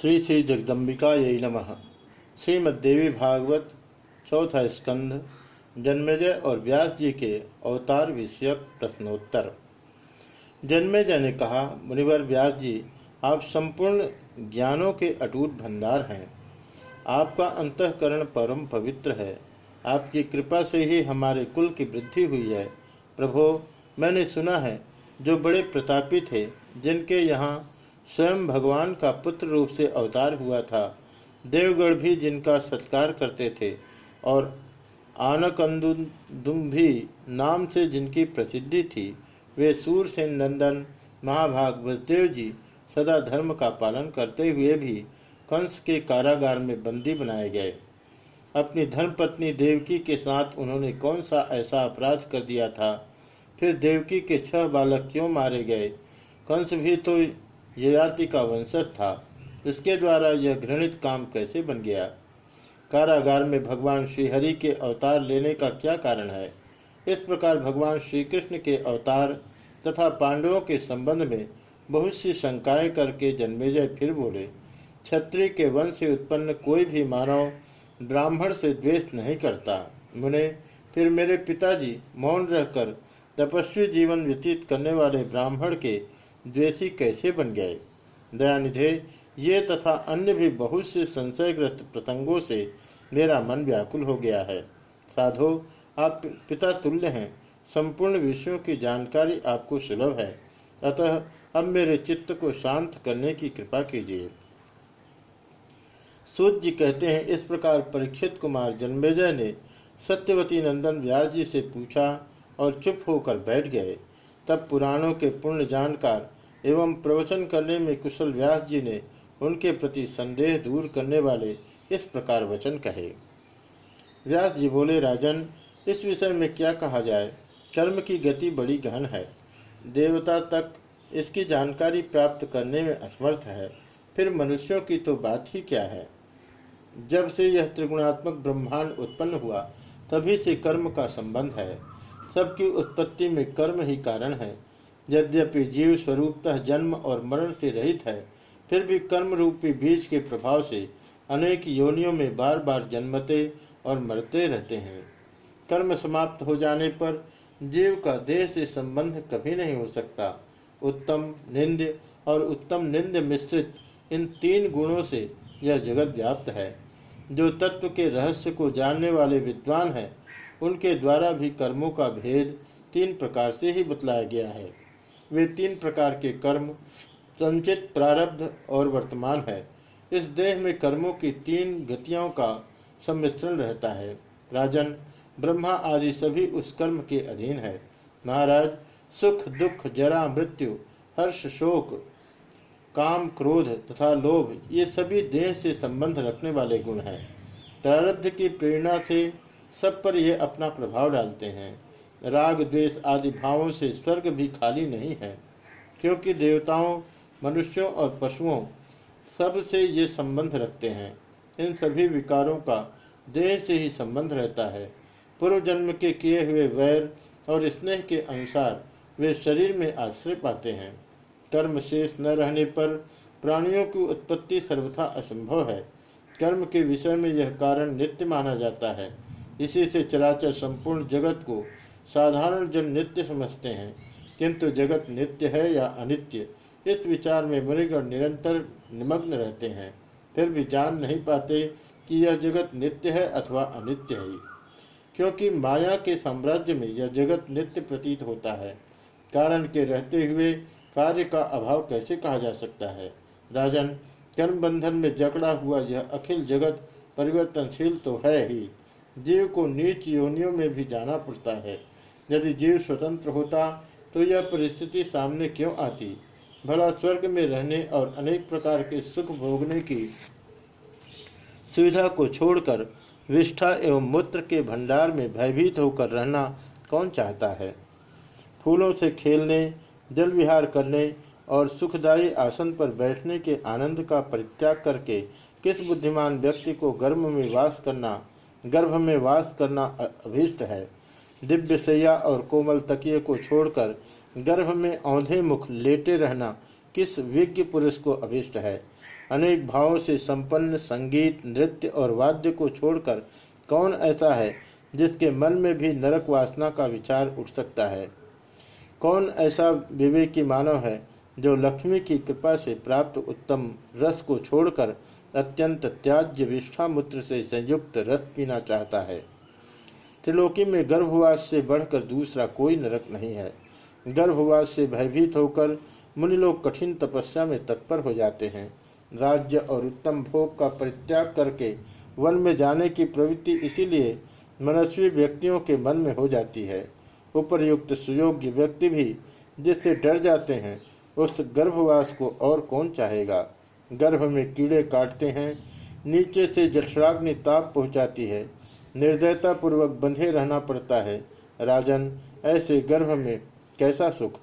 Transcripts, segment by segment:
श्री श्री जगदम्बिका यही नम। श्रीमद्देवी भागवत, चौथा स्कंध, जन्मेजय और व्यास जी के अवतार विषयक प्रश्नोत्तर। जन्मेजय ने कहा, मुनिवर व्यास जी, आप संपूर्ण ज्ञानों के अटूट भंडार हैं। आपका अंतकरण परम पवित्र है। आपकी कृपा से ही हमारे कुल की वृद्धि हुई है। प्रभो, मैंने सुना है, जो बड़े प्रतापी थे, जिनके यहाँ स्वयं भगवान का पुत्र रूप से अवतार हुआ था। देवगढ़ भी जिनका सत्कार करते थे और आनकंदुम्भी नाम से जिनकी प्रसिद्धि थी, वे सूरसेन नंदन, महाभाग वसुदेव जी सदा धर्म का पालन करते हुए भी कंस के कारागार में बंदी बनाए गए। अपनी धर्मपत्नी देवकी के साथ उन्होंने कौन सा ऐसा अपराध कर दिया था? फिर देवकी के छह बालक क्यों मारे गए? कंस भी तो ययाति का वंशज था। इसके द्वारा यह घृणित काम कैसे बन गया? कारागार में भगवान श्रीहरि के अवतार लेने का क्या कारण है? इस प्रकार भगवान श्री कृष्ण के अवतार तथा पांडवों के संबंध में बहुत सी शंकाएँ करके जन्मेजय फिर बोले, क्षत्रिय के वंश से उत्पन्न कोई भी मानव ब्राह्मण से द्वेष नहीं करता। मुने, फिर मेरे पिताजी मौन रहकर तपस्वी जीवन व्यतीत करने वाले ब्राह्मण के द्वेषी कैसे बन गए? दयानिधे, ये तथा अन्य भी बहुत से संशयग्रस्त प्रसंगों से मेरा मन व्याकुल हो गया है। साधो, आप पिता तुल्य हैं। संपूर्ण विषयों की जानकारी आपको सुलभ है। अतः अब मेरे चित्त को शांत करने की कृपा कीजिए। सूत जी कहते हैं, इस प्रकार परीक्षित कुमार जन्मेजय ने सत्यवती नंदन व्यास जी से पूछा और चुप होकर बैठ गए। तब पुराणों के पूर्ण जानकार एवं प्रवचन करने में कुशल व्यास जी ने उनके प्रति संदेह दूर करने वाले इस प्रकार वचन कहे। व्यास जी बोले, राजन, इस विषय में क्या कहा जाए? कर्म की गति बड़ी गहन है। देवता तक इसकी जानकारी प्राप्त करने में असमर्थ है। फिर मनुष्यों की तो बात ही क्या है? जब से यह त्रिगुणात्मक ब्रह्मांड उत्पन्न हुआ, तभी से कर्म का संबंध है। सबकी उत्पत्ति में कर्म ही कारण है। यद्यपि जीव स्वरूपतः जन्म और मरण से रहित है, फिर भी कर्म रूपी बीज के प्रभाव से अनेक योनियों में बार बार जन्मते और मरते रहते हैं। कर्म समाप्त हो जाने पर जीव का देह से संबंध कभी नहीं हो सकता। उत्तम निंद्य और उत्तम निंद्य मिश्रित इन तीन गुणों से यह जगत व्याप्त है। जो तत्व के रहस्य को जानने वाले विद्वान हैं, उनके द्वारा भी कर्मों का भेद तीन प्रकार से ही बतलाया गया है। वे तीन प्रकार के कर्म, संचित, प्रारब्ध और वर्तमान है। इस देह में कर्मों की तीन गतियों का सम्मिश्रण रहता है। राजन, ब्रह्मा आदि सभी उस कर्म के अधीन है। महाराज, सुख, दुख, जरा, मृत्यु, हर्ष, शोक, काम, क्रोध तथा लोभ, ये सभी देह से संबंध रखने वाले गुण हैं। प्रारब्ध की प्रेरणा से सब पर ये अपना प्रभाव डालते हैं। राग, द्वेष आदि भावों से स्वर्ग भी खाली नहीं है, क्योंकि देवताओं, मनुष्यों और पशुओं सबसे ये संबंध रखते हैं। इन सभी विकारों का देह से ही संबंध रहता है। पूर्व जन्म के किए हुए वैर और स्नेह के अनुसार वे शरीर में आश्रय पाते हैं। कर्म शेष न रहने पर प्राणियों की उत्पत्ति सर्वथा असंभव है। कर्म के विषय में यह कारण नित्य माना जाता है। इसी से चराचर संपूर्ण जगत को साधारण जन नित्य समझते हैं, किंतु जगत नित्य है या अनित्य, इस विचार में मुनिगण निरंतर निमग्न रहते हैं। फिर भी जान नहीं पाते कि यह जगत नित्य है अथवा अनित्य है। क्योंकि माया के साम्राज्य में यह जगत नित्य प्रतीत होता है। कारण के रहते हुए कार्य का अभाव कैसे कहा जा सकता है? राजन, कर्म बंधन में जकड़ा हुआ यह अखिल जगत परिवर्तनशील तो है ही। जीव को नीच योनियों में भी जाना पड़ता है। यदि जीव स्वतंत्र होता तो यह परिस्थिति सामने क्यों आती? भला स्वर्ग में रहने और अनेक प्रकार के सुख भोगने की सुविधा को छोड़कर विष्ठा एवं मूत्र के भंडार में भयभीत होकर रहना कौन चाहता है? फूलों से खेलने, जल विहार करने और सुखदायी आसन पर बैठने के आनंद का परित्याग करके किस बुद्धिमान व्यक्ति को गर्भ में वास करना, गर्भ में वास करना अभीष्ट है? दिव्य सैया और कोमल तकिए को छोड़कर गर्भ में औंधे मुख लेटे रहना किस विज्ञ पुरुष को अभिष्ट है? अनेक भावों से संपन्न संगीत, नृत्य और वाद्य को छोड़कर कौन ऐसा है जिसके मन में भी नरक वासना का विचार उठ सकता है? कौन ऐसा विवेकी मानव है जो लक्ष्मी की कृपा से प्राप्त उत्तम रस को छोड़कर अत्यंत त्याज्य विष्ठामूत्र से संयुक्त रस पीना चाहता है? त्रिलोकी में गर्भवास से बढ़कर दूसरा कोई नरक नहीं है। गर्भवास से भयभीत होकर मुनि लोग कठिन तपस्या में तत्पर हो जाते हैं। राज्य और उत्तम भोग का परित्याग करके वन में जाने की प्रवृत्ति इसीलिए मनस्वी व्यक्तियों के मन में हो जाती है। उपरयुक्त सुयोग्य व्यक्ति भी जिससे डर जाते हैं, उस गर्भवास को और कौन चाहेगा? गर्भ में कीड़े काटते हैं, नीचे से जठराग्नि ताप पहुंचाती है। निर्दयता पूर्वक बंधे रहना पड़ता है। राजन, ऐसे गर्भ में कैसा सुख?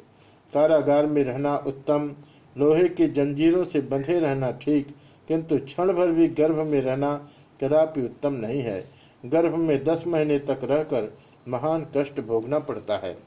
कारागार में रहना उत्तम, लोहे की जंजीरों से बंधे रहना ठीक, किंतु क्षण भर भी गर्भ में रहना कदापि उत्तम नहीं है। गर्भ में दस महीने तक रहकर महान कष्ट भोगना पड़ता है।